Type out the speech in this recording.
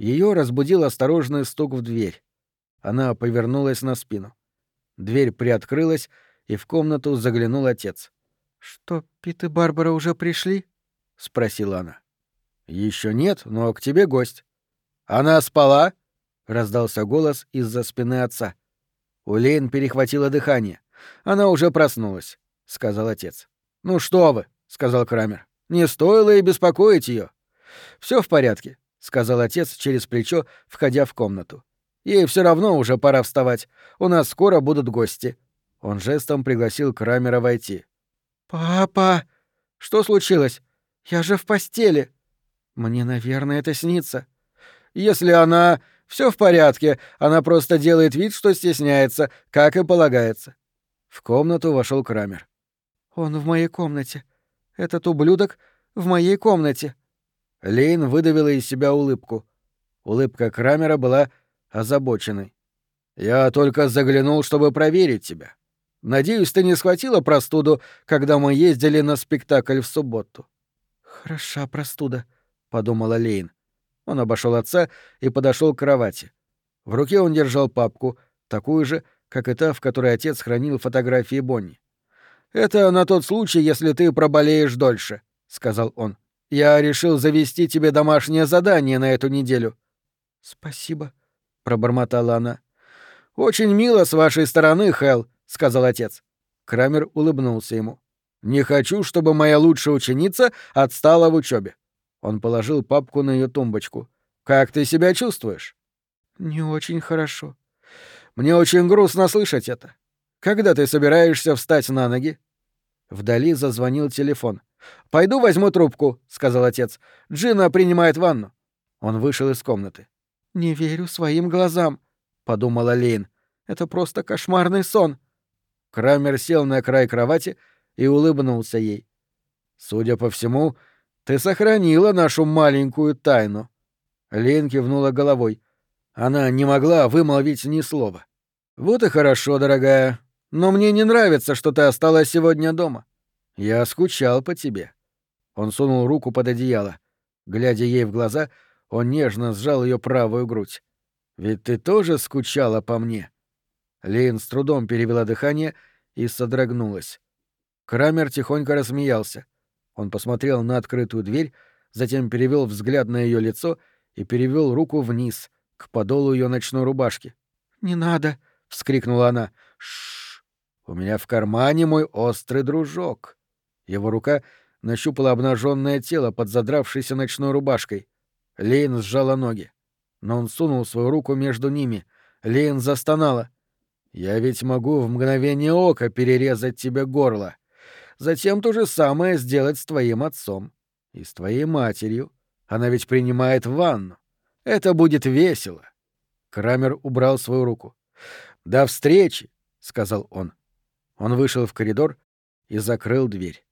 Ее разбудил осторожный стук в дверь. Она повернулась на спину. Дверь приоткрылась, и в комнату заглянул отец. «Что, Пит и Барбара уже пришли?» — спросила она. Еще нет, но к тебе гость». «Она спала?» — раздался голос из-за спины отца. У Лейн перехватило дыхание. «Она уже проснулась», — сказал отец. «Ну что вы», — сказал Крамер. «Не стоило и беспокоить ее. Все в порядке», — сказал отец через плечо, входя в комнату. «Ей все равно уже пора вставать. У нас скоро будут гости». Он жестом пригласил Крамера войти. «Папа!» «Что случилось?» «Я же в постели!» «Мне, наверное, это снится». «Если она...» Все в порядке, она просто делает вид, что стесняется, как и полагается. В комнату вошел Крамер. Он в моей комнате. Этот ублюдок в моей комнате. Лейн выдавила из себя улыбку. Улыбка Крамера была озабоченной. Я только заглянул, чтобы проверить тебя. Надеюсь, ты не схватила простуду, когда мы ездили на спектакль в субботу. Хороша простуда, подумала Лейн. Он обошел отца и подошел к кровати. В руке он держал папку, такую же, как и та, в которой отец хранил фотографии Бонни. «Это на тот случай, если ты проболеешь дольше», — сказал он. «Я решил завести тебе домашнее задание на эту неделю». «Спасибо», — пробормотала она. «Очень мило с вашей стороны, Хэл», — сказал отец. Крамер улыбнулся ему. «Не хочу, чтобы моя лучшая ученица отстала в учебе. Он положил папку на ее тумбочку. «Как ты себя чувствуешь?» «Не очень хорошо». «Мне очень грустно слышать это. Когда ты собираешься встать на ноги?» Вдали зазвонил телефон. «Пойду возьму трубку», — сказал отец. «Джина принимает ванну». Он вышел из комнаты. «Не верю своим глазам», — подумала Лейн. «Это просто кошмарный сон». Крамер сел на край кровати и улыбнулся ей. Судя по всему, ты сохранила нашу маленькую тайну. Лин кивнула головой. Она не могла вымолвить ни слова. Вот и хорошо, дорогая. Но мне не нравится, что ты осталась сегодня дома. Я скучал по тебе. Он сунул руку под одеяло. Глядя ей в глаза, он нежно сжал ее правую грудь. Ведь ты тоже скучала по мне. Лин с трудом перевела дыхание и содрогнулась. Крамер тихонько рассмеялся. Он посмотрел на открытую дверь, затем перевел взгляд на ее лицо и перевел руку вниз, к подолу ее ночной рубашки. «Не надо!» — вскрикнула она. Шш! У меня в кармане мой острый дружок. Его рука нащупала обнаженное тело под задравшейся ночной рубашкой. Лейн сжала ноги. Но он сунул свою руку между ними. Лейн застонала. «Я ведь могу в мгновение ока перерезать тебе горло. Затем то же самое сделать с твоим отцом. И с твоей матерью. Она ведь принимает ванну. Это будет весело. Крамер убрал свою руку. «До встречи», — сказал он. Он вышел в коридор и закрыл дверь.